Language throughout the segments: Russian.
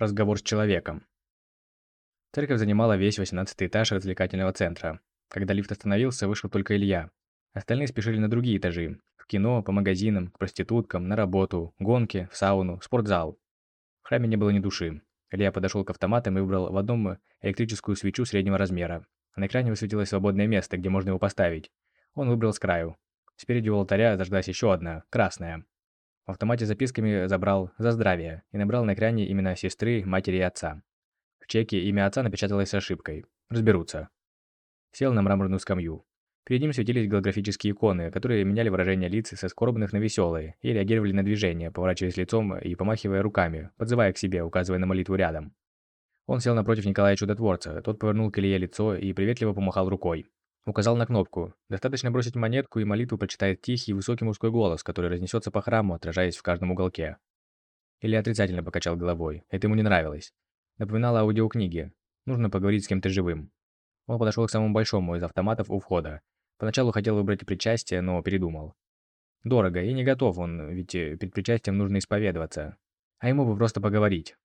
Разговор с человеком. Церковь занимала весь 18 этаж развлекательного центра. Когда лифт остановился, вышел только Илья. Остальные спешили на другие этажи. В кино, по магазинам, к проституткам, на работу, гонки, в сауну, спортзал. В храме не было ни души. Илья подошел к автоматам и выбрал в одном электрическую свечу среднего размера. На экране высветилось свободное место, где можно его поставить. Он выбрал с краю. Спереди у алтаря зажглась еще одна, красная. Автомате записками забрал «За здравие» и набрал на экране имена сестры, матери и отца. В чеке имя отца напечаталось с ошибкой. Разберутся. Сел на мраморную скамью. Перед ним светились голографические иконы, которые меняли выражение лиц со скорбных на веселые и реагировали на движения, поворачиваясь лицом и помахивая руками, подзывая к себе, указывая на молитву рядом. Он сел напротив Николая Чудотворца, тот повернул к Илье лицо и приветливо помахал рукой. Указал на кнопку. Достаточно бросить монетку, и молитву прочитает тихий, высокий мужской голос, который разнесется по храму, отражаясь в каждом уголке. Или отрицательно покачал головой. Это ему не нравилось. Напоминало аудиокниги. Нужно поговорить с кем-то живым. Он подошел к самому большому из автоматов у входа. Поначалу хотел выбрать причастие, но передумал. Дорого, и не готов он, ведь э, перед причастием нужно исповедоваться. А ему бы просто поговорить.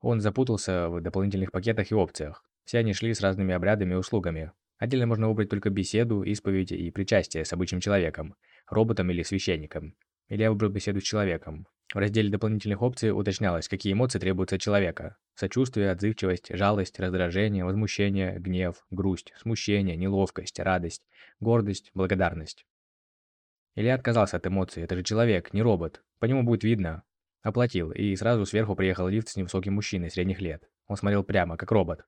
Он запутался в дополнительных пакетах и опциях. Все они шли с разными обрядами и услугами, Отдельно можно выбрать только беседу, исповедь и причастие с обычным человеком, роботом или священником. Или я выбрал беседу с человеком. В разделе дополнительных опций уточнялось, какие эмоции требуются от человека. Сочувствие, отзывчивость, жалость, раздражение, возмущение, гнев, грусть, смущение, неловкость, радость, гордость, благодарность. Илья отказался от эмоций, это же человек, не робот. По нему будет видно. Оплатил, и сразу сверху приехал лифт с невысоким мужчиной средних лет. Он смотрел прямо, как робот.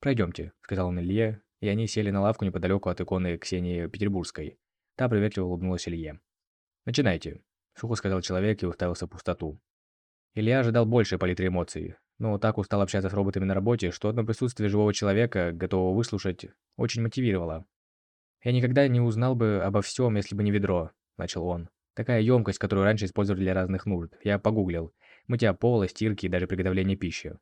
«Пройдемте», — сказал он Илье, и они сели на лавку неподалеку от иконы Ксении Петербургской. Та приветливо улыбнулась Илье. «Начинайте», — сухо сказал человек и уставился в пустоту. Илья ожидал больше палитры эмоций, но так устал общаться с роботами на работе, что одно присутствие живого человека, готового выслушать, очень мотивировало. «Я никогда не узнал бы обо всем, если бы не ведро», — начал он. «Такая емкость, которую раньше использовали для разных нужд. Я погуглил. Мытья пола, стирки и даже приготовление пищи.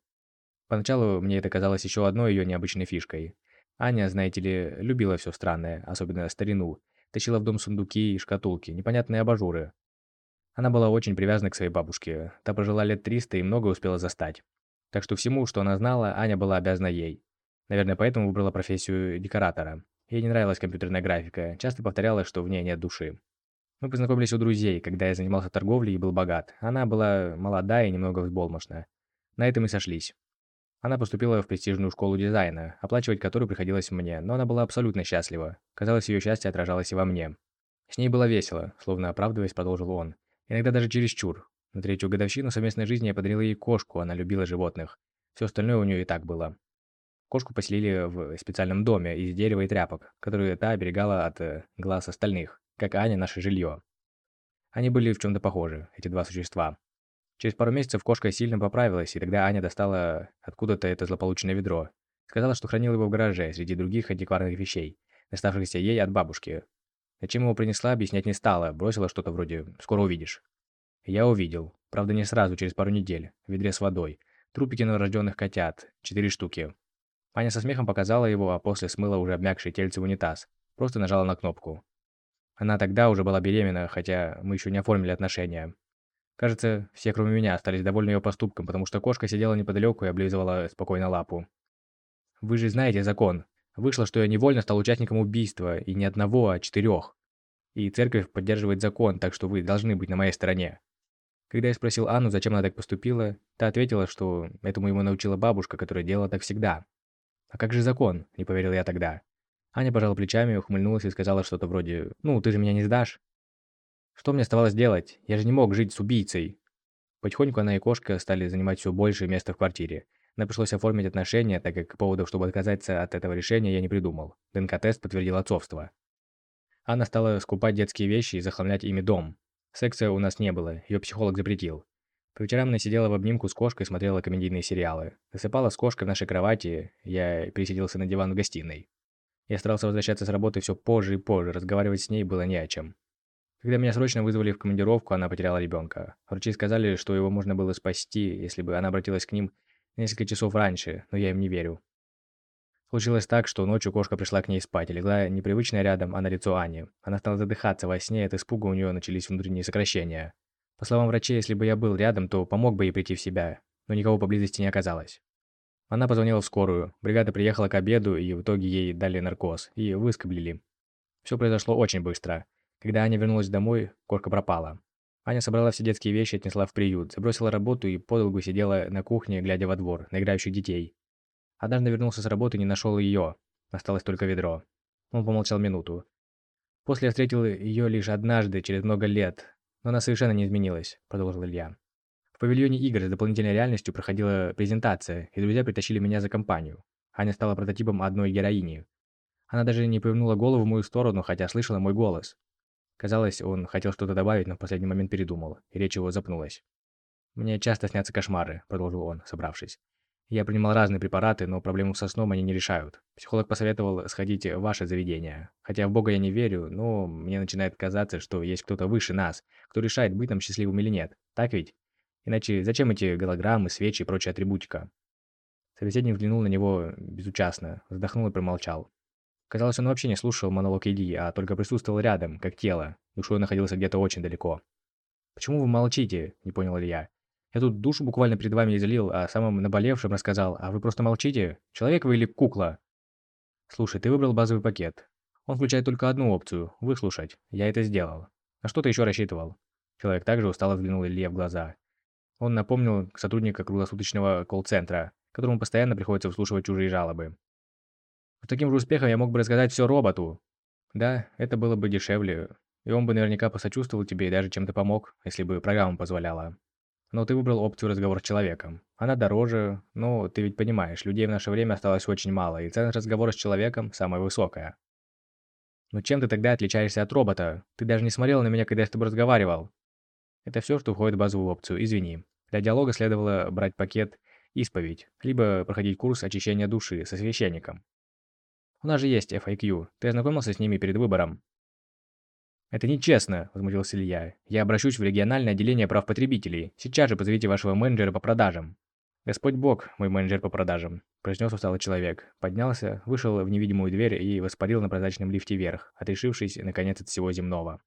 Поначалу мне это казалось еще одной ее необычной фишкой. Аня, знаете ли, любила все странное, особенно старину. Тащила в дом сундуки и шкатулки, непонятные абажуры. Она была очень привязана к своей бабушке. Та прожила лет 300 и много успела застать. Так что всему, что она знала, Аня была обязана ей. Наверное, поэтому выбрала профессию декоратора. Ей не нравилась компьютерная графика, часто повторяла, что в ней нет души. Мы познакомились у друзей, когда я занимался торговлей и был богат. Она была молода и немного взболмошна. На этом и сошлись. Она поступила в престижную школу дизайна, оплачивать которую приходилось мне, но она была абсолютно счастлива. Казалось, ее счастье отражалось и во мне. С ней было весело, словно оправдываясь, продолжил он. Иногда даже чересчур. На третью годовщину совместной жизни я подарила ей кошку, она любила животных. Все остальное у нее и так было. Кошку поселили в специальном доме из дерева и тряпок, которые та оберегала от э, глаз остальных, как Аня наше жилье. Они были в чем-то похожи, эти два существа. Через пару месяцев кошка сильно поправилась, и тогда Аня достала откуда-то это злополучное ведро. Сказала, что хранила его в гараже, среди других антикварных вещей, доставшихся ей от бабушки. Зачем его принесла, объяснять не стала, бросила что-то вроде «скоро увидишь». Я увидел. Правда, не сразу, через пару недель. В ведре с водой. Трупики новорожденных котят. Четыре штуки. Аня со смехом показала его, а после смыла уже обмякшие тельце в унитаз. Просто нажала на кнопку. Она тогда уже была беременна, хотя мы еще не оформили отношения. Кажется, все, кроме меня, остались довольны ее поступком, потому что кошка сидела неподалеку и облизывала спокойно лапу. «Вы же знаете закон. Вышло, что я невольно стал участником убийства, и не одного, а четырех. И церковь поддерживает закон, так что вы должны быть на моей стороне». Когда я спросил Анну, зачем она так поступила, та ответила, что этому ему научила бабушка, которая делала так всегда. «А как же закон?» – не поверил я тогда. Аня пожала плечами, ухмыльнулась и сказала что-то вроде «Ну, ты же меня не сдашь?» Что мне оставалось делать? Я же не мог жить с убийцей. Потихоньку она и кошка стали занимать все больше места в квартире. Нам пришлось оформить отношения, так как поводов, чтобы отказаться от этого решения, я не придумал. ДНК-тест подтвердил отцовство. Анна стала скупать детские вещи и захламлять ими дом. Секса у нас не было, ее психолог запретил. По вечерам она сидела в обнимку с кошкой и смотрела комедийные сериалы. Засыпала с кошкой в нашей кровати, я пересиделся на диван в гостиной. Я старался возвращаться с работы все позже и позже, разговаривать с ней было не о чем. Когда меня срочно вызвали в командировку, она потеряла ребенка. Врачи сказали, что его можно было спасти, если бы она обратилась к ним несколько часов раньше, но я им не верю. Случилось так, что ночью кошка пришла к ней спать и легла непривычно рядом, а на лицо Ани. Она стала задыхаться во сне, от испуга у нее начались внутренние сокращения. По словам врачей, если бы я был рядом, то помог бы ей прийти в себя. но никого поблизости не оказалось. Она позвонила в скорую, бригада приехала к обеду, и в итоге ей дали наркоз, и выскоблили. Все произошло очень быстро. Когда Аня вернулась домой, кошка пропала. Аня собрала все детские вещи отнесла в приют, забросила работу и подолгу сидела на кухне, глядя во двор, на играющих детей. Однажды вернулся с работы и не нашел ее. Осталось только ведро. Он помолчал минуту. После я встретил ее лишь однажды, через много лет. Но она совершенно не изменилась, продолжил Илья. В павильоне игр с дополнительной реальностью проходила презентация, и друзья притащили меня за компанию. Аня стала прототипом одной героини. Она даже не повернула голову в мою сторону, хотя слышала мой голос. Казалось, он хотел что-то добавить, но в последний момент передумал, и речь его запнулась. «Мне часто снятся кошмары», — продолжил он, собравшись. «Я принимал разные препараты, но проблему со сном они не решают. Психолог посоветовал сходить в ваше заведение. Хотя в Бога я не верю, но мне начинает казаться, что есть кто-то выше нас, кто решает, быть нам счастливым или нет. Так ведь? Иначе зачем эти голограммы, свечи и прочая атрибутика?» Собеседник взглянул на него безучастно, вздохнул и промолчал. Казалось, он вообще не слушал монолог Ильи, а только присутствовал рядом, как тело. Душой находился где-то очень далеко. «Почему вы молчите?» – не понял Илья. «Я тут душу буквально перед вами излил, а самым наболевшим рассказал, а вы просто молчите? Человек вы или кукла?» «Слушай, ты выбрал базовый пакет. Он включает только одну опцию – выслушать. Я это сделал. На что ты еще рассчитывал?» Человек также устало взглянул Илье в глаза. Он напомнил сотрудника круглосуточного колл-центра, которому постоянно приходится выслушивать чужие жалобы. С таким же успехом я мог бы рассказать все роботу. Да, это было бы дешевле, и он бы наверняка посочувствовал тебе и даже чем-то помог, если бы программа позволяла. Но ты выбрал опцию разговор с человеком. Она дороже, но ты ведь понимаешь, людей в наше время осталось очень мало, и ценность разговора с человеком самая высокая. Но чем ты тогда отличаешься от робота? Ты даже не смотрел на меня, когда я с тобой разговаривал. Это все, что входит в базовую опцию, извини. Для диалога следовало брать пакет «Исповедь», либо проходить курс очищения души со священником. У нас же есть FAQ. Ты ознакомился с ними перед выбором?» «Это нечестно», – возмутился Илья. «Я обращусь в региональное отделение прав потребителей. Сейчас же позовите вашего менеджера по продажам». «Господь Бог, мой менеджер по продажам», – произнес усталый человек. Поднялся, вышел в невидимую дверь и воспарил на прозрачном лифте вверх, отрешившись, наконец, от всего земного.